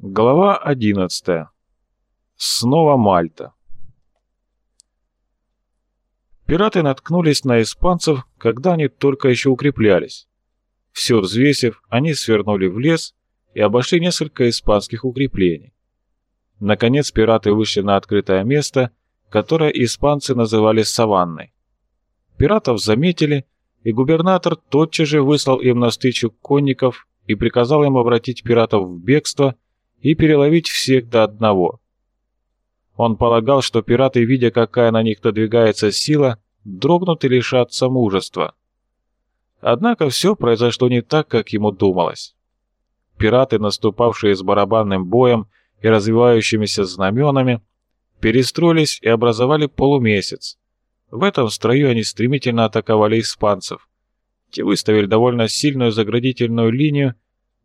Глава 11. Снова Мальта. Пираты наткнулись на испанцев, когда они только еще укреплялись. Все взвесив, они свернули в лес и обошли несколько испанских укреплений. Наконец пираты вышли на открытое место, которое испанцы называли саванной. Пиратов заметили, и губернатор тотчас же выслал им навстречу конников и приказал им обратить пиратов в бегство – и переловить всех до одного. Он полагал, что пираты, видя, какая на них надвигается сила, дрогнут и лишатся мужества. Однако все произошло не так, как ему думалось. Пираты, наступавшие с барабанным боем и развивающимися знаменами, перестроились и образовали полумесяц. В этом строю они стремительно атаковали испанцев. Те выставили довольно сильную заградительную линию,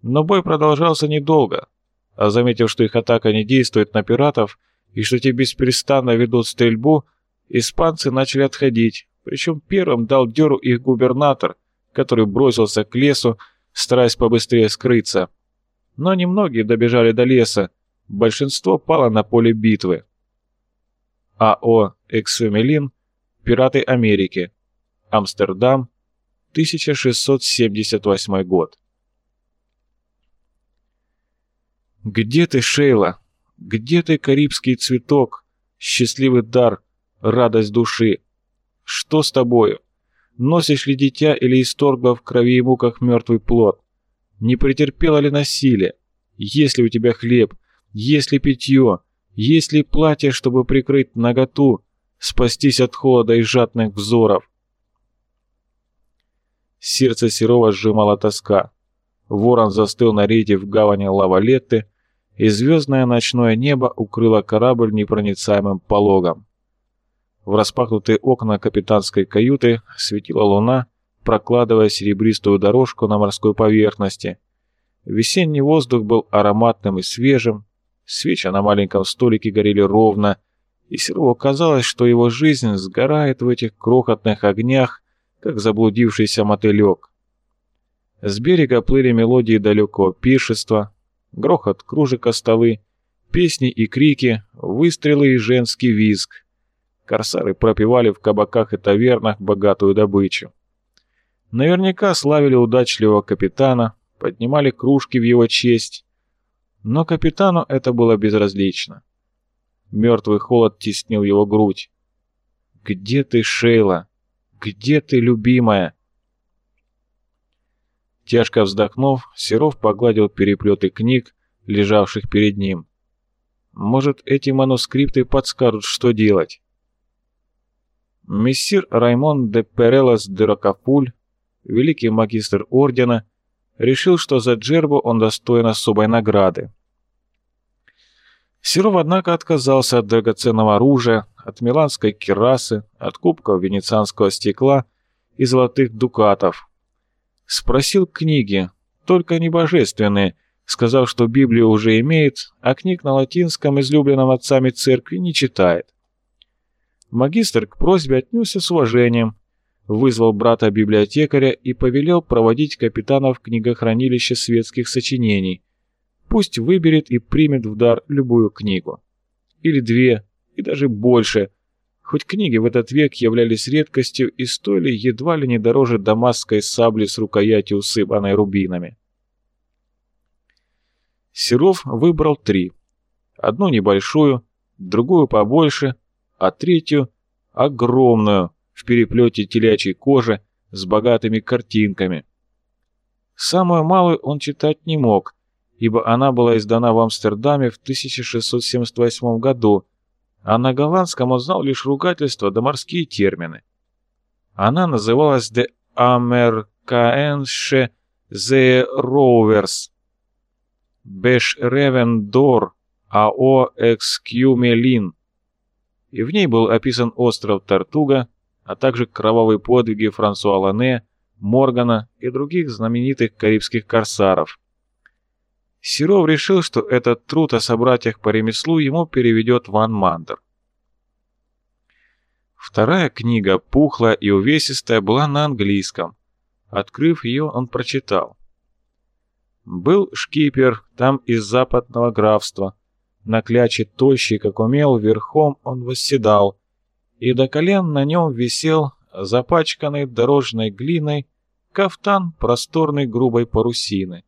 но бой продолжался недолго а заметив, что их атака не действует на пиратов и что те беспрестанно ведут стрельбу, испанцы начали отходить, причем первым дал дёру их губернатор, который бросился к лесу, стараясь побыстрее скрыться. Но немногие добежали до леса, большинство пало на поле битвы. АО «Эксфемелин», «Пираты Америки», Амстердам, 1678 год. Где ты, Шейла? Где ты, карибский цветок, счастливый дар, радость души? Что с тобою? Носишь ли дитя или исторгла в крови и муках мертвый плод? Не претерпела ли насилие? Есть ли у тебя хлеб? Есть ли питье? Есть ли платье, чтобы прикрыть наготу, спастись от холода и жадных взоров? Сердце Серова сжимала тоска. Ворон застыл на рейде в гавани Лавалетты, и звездное ночное небо укрыло корабль непроницаемым пологом. В распахнутые окна капитанской каюты светила луна, прокладывая серебристую дорожку на морской поверхности. Весенний воздух был ароматным и свежим, свечи на маленьком столике горели ровно, и Серову казалось, что его жизнь сгорает в этих крохотных огнях, как заблудившийся мотылек. С берега плыли мелодии далекого пиршества, грохот кружек о столы, песни и крики, выстрелы и женский визг. Корсары пропивали в кабаках и тавернах богатую добычу. Наверняка славили удачливого капитана, поднимали кружки в его честь. Но капитану это было безразлично. Мертвый холод теснил его грудь. «Где ты, Шейла? Где ты, любимая?» Тяжко вздохнув, Серов погладил переплеты книг, лежавших перед ним. Может, эти манускрипты подскажут, что делать? Мессир Раймон де Перелас де Рокапуль, великий магистр ордена, решил, что за Джербу он достоин особой награды. Серов, однако, отказался от драгоценного оружия, от миланской керасы, от кубков венецианского стекла и золотых дукатов, Спросил книги, только не божественные, сказав, что Библию уже имеет, а книг на латинском, излюбленном отцами церкви, не читает. Магистр к просьбе отнесся с уважением, вызвал брата-библиотекаря и повелел проводить капитана в книгохранилище светских сочинений. Пусть выберет и примет в дар любую книгу. Или две, и даже больше – Хоть книги в этот век являлись редкостью и стоили едва ли не дороже дамасской сабли с рукоятью, усыпанной рубинами. Серов выбрал три. Одну небольшую, другую побольше, а третью — огромную, в переплете телячьей кожи с богатыми картинками. Самую малую он читать не мог, ибо она была издана в Амстердаме в 1678 году, а на голландском он знал лишь ругательства да морские термины. Она называлась «De Amerikaensche Zeerovers», «Беш Ревендор АО Экскюмелин», и в ней был описан остров Тартуга, а также кровавые подвиги Франсуа Лане, Моргана и других знаменитых карибских корсаров – Серов решил, что этот труд о собратьях по ремеслу ему переведет Ван Мандер. Вторая книга, пухлая и увесистая, была на английском. Открыв ее, он прочитал. Был шкипер, там из западного графства. На кляче тощий, как умел, верхом он восседал, и до колен на нем висел, запачканный дорожной глиной, кафтан просторной грубой парусины.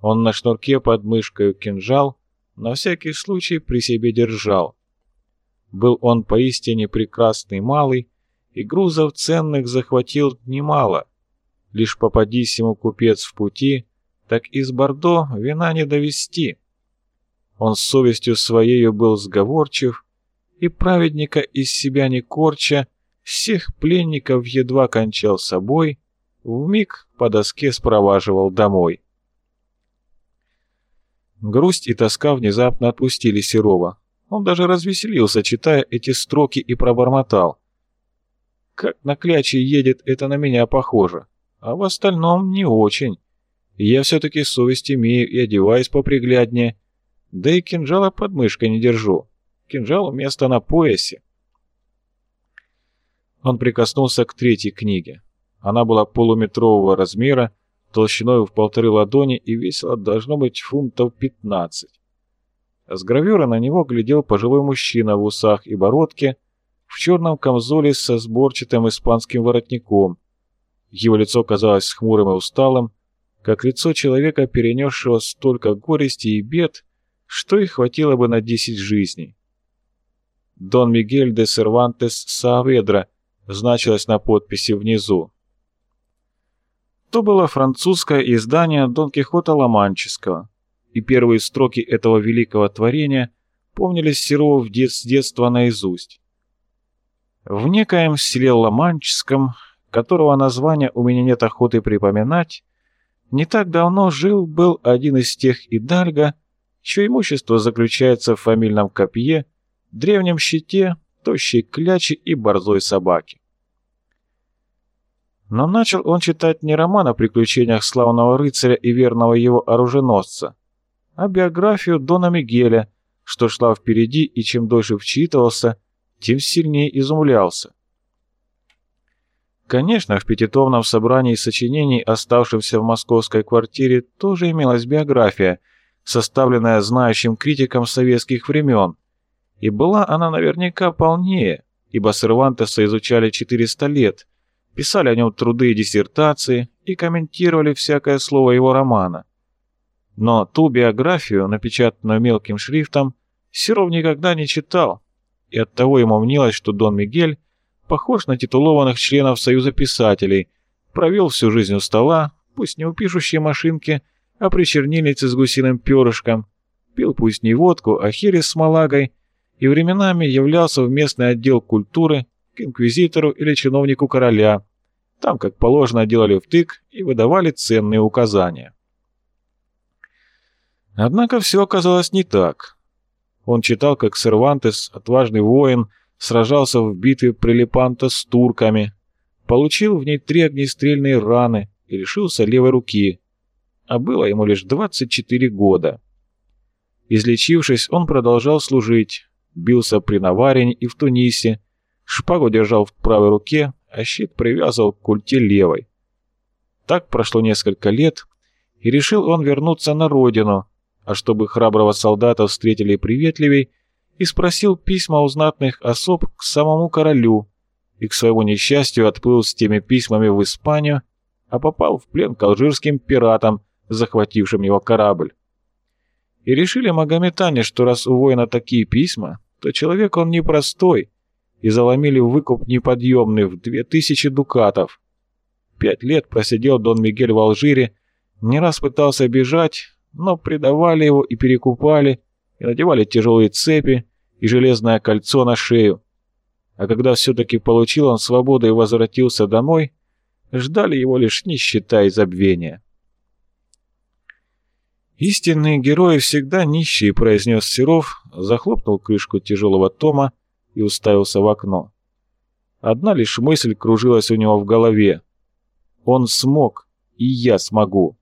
Он на шнурке под мышкой кинжал, на всякий случай при себе держал. Был он поистине прекрасный малый, и грузов ценных захватил немало. Лишь попадись ему купец в пути, так из Бордо вина не довести. Он с совестью своею был сговорчив, и праведника из себя не корча, всех пленников едва кончал собой, вмиг по доске спроваживал домой. Грусть и тоска внезапно отпустили Серова. Он даже развеселился, читая эти строки, и пробормотал. «Как на кляче едет, это на меня похоже, а в остальном не очень. Я все-таки совесть имею и одеваюсь попригляднее, да и кинжала под мышкой не держу. Кинжал место на поясе». Он прикоснулся к третьей книге. Она была полуметрового размера, толщиной в полторы ладони и весила, должно быть, фунтов 15. С гравюра на него глядел пожилой мужчина в усах и бородке, в черном камзоле со сборчатым испанским воротником. Его лицо казалось хмурым и усталым, как лицо человека, перенесшего столько горести и бед, что их хватило бы на десять жизней. «Дон Мигель де Сервантес Сааведра» значилось на подписи внизу. То было французское издание Дон Кихота Ломанческого, и первые строки этого великого творения помнились Серову дет с детства наизусть. В некоем селе Ломанческом, которого названия у меня нет охоты припоминать, не так давно жил-был один из тех идальго, чье имущество заключается в фамильном копье, древнем щите, тощей кляче и борзой собаке. Но начал он читать не роман о приключениях славного рыцаря и верного его оруженосца, а биографию Дона Мигеля, что шла впереди, и чем дольше вчитывался, тем сильнее изумлялся. Конечно, в пятитомном собрании сочинений, оставшемся в московской квартире, тоже имелась биография, составленная знающим критиком советских времен, и была она наверняка полнее, ибо Сервантеса изучали 400 лет, писали о нем труды и диссертации и комментировали всякое слово его романа. Но ту биографию, напечатанную мелким шрифтом, Серов никогда не читал, и оттого ему мнилось, что Дон Мигель похож на титулованных членов Союза писателей, провел всю жизнь у стола, пусть не у пишущей машинки, а при чернильнице с гусиным перышком, пил пусть не водку, а херес с малагой, и временами являлся в местный отдел культуры к инквизитору или чиновнику короля. Там, как положено, делали втык и выдавали ценные указания. Однако все оказалось не так. Он читал, как Сервантес, отважный воин, сражался в битве Прилипанта с турками, получил в ней три огнестрельные раны и лишился левой руки, а было ему лишь 24 года. Излечившись, он продолжал служить, бился при Наварине и в Тунисе, Шпагу держал в правой руке, а щит привязывал к культе левой. Так прошло несколько лет, и решил он вернуться на родину, а чтобы храброго солдата встретили приветливей, и спросил письма у знатных особ к самому королю, и к своему несчастью отплыл с теми письмами в Испанию, а попал в плен к алжирским пиратам, захватившим его корабль. И решили магометане, что раз у воина такие письма, то человек он непростой, и заломили выкуп неподъемный в две тысячи дукатов. Пять лет просидел Дон Мигель в Алжире, не раз пытался бежать, но предавали его и перекупали, и надевали тяжелые цепи и железное кольцо на шею. А когда все-таки получил он свободу и возвратился домой, ждали его лишь нищета и забвения. «Истинные герои всегда нищие», — произнес Серов, захлопнул крышку тяжелого тома и уставился в окно. Одна лишь мысль кружилась у него в голове. Он смог, и я смогу.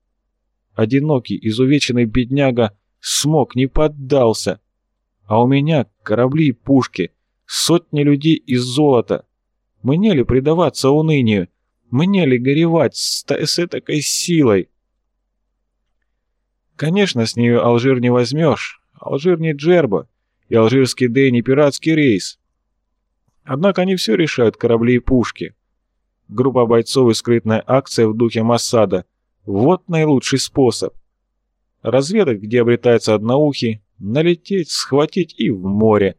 Одинокий, изувеченный бедняга смог, не поддался. А у меня корабли и пушки, сотни людей из золота. Мне ли предаваться унынию? Мне ли горевать с, с этакой силой? Конечно, с нее Алжир не возьмешь. Алжир не Джерба, и алжирский Дэй не пиратский рейс. Однако они все решают корабли и пушки. Группа бойцов и скрытная акция в духе Массада – вот наилучший способ. Разведать, где обретается одноухий, налететь, схватить и в море.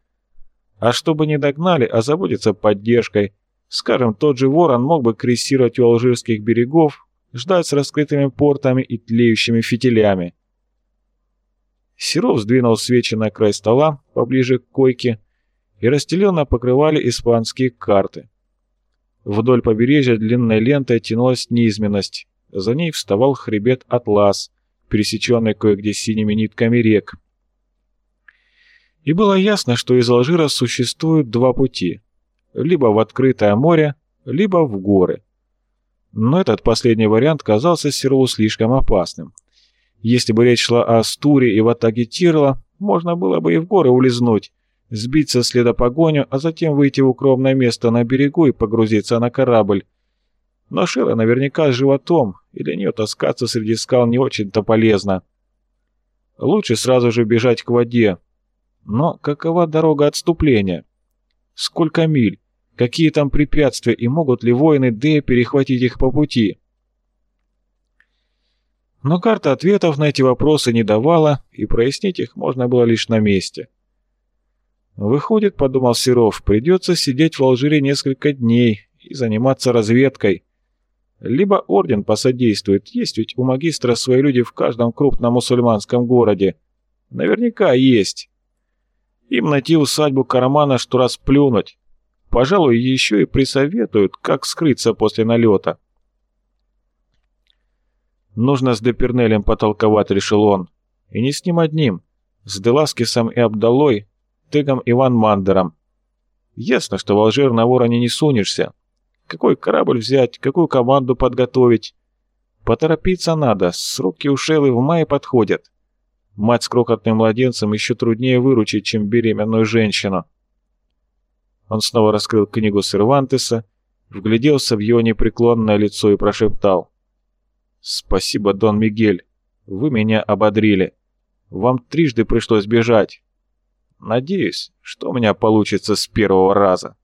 А чтобы не догнали, а заботиться поддержкой. Скажем, тот же Ворон мог бы крейсировать у алжирских берегов, ждать с раскрытыми портами и тлеющими фитилями. Серов сдвинул свечи на край стола, поближе к койке, и расстелил на покрывале испанские карты. Вдоль побережья длинной лентой тянулась низменность, за ней вставал хребет Атлас, пересеченный кое-где синими нитками рек. И было ясно, что из Алжира существуют два пути – либо в открытое море, либо в горы. Но этот последний вариант казался Серову слишком опасным. Если бы речь шла о Астуре и Ватаге Тирла, можно было бы и в горы улизнуть, сбить со следа погоню, а затем выйти в укромное место на берегу и погрузиться на корабль. Но Шира наверняка с животом, и для нее таскаться среди скал не очень-то полезно. Лучше сразу же бежать к воде. Но какова дорога отступления? Сколько миль? Какие там препятствия и могут ли воины Д перехватить их по пути? Но карта ответов на эти вопросы не давала, и прояснить их можно было лишь на месте. Выходит, подумал Серов, придется сидеть в Алжире несколько дней и заниматься разведкой. Либо орден посодействует, есть ведь у магистра свои люди в каждом крупном мусульманском городе. Наверняка есть. Им найти усадьбу Карамана, что раз плюнуть. Пожалуй, еще и присоветуют, как скрыться после налета. Нужно с Депернелем потолковать, решил он. И не с ним одним. С Деласкисом и Абдалой, Тегом Иван Мандером. Ясно, что в Алжир на вороне не сунешься. Какой корабль взять, какую команду подготовить? Поторопиться надо, сроки у Шелы в мае подходят. Мать с крохотным младенцем еще труднее выручить, чем беременную женщину. Он снова раскрыл книгу Сервантеса, вгляделся в его непреклонное лицо и прошептал. «Спасибо, Дон Мигель, вы меня ободрили. Вам трижды пришлось бежать. Надеюсь, что у меня получится с первого раза».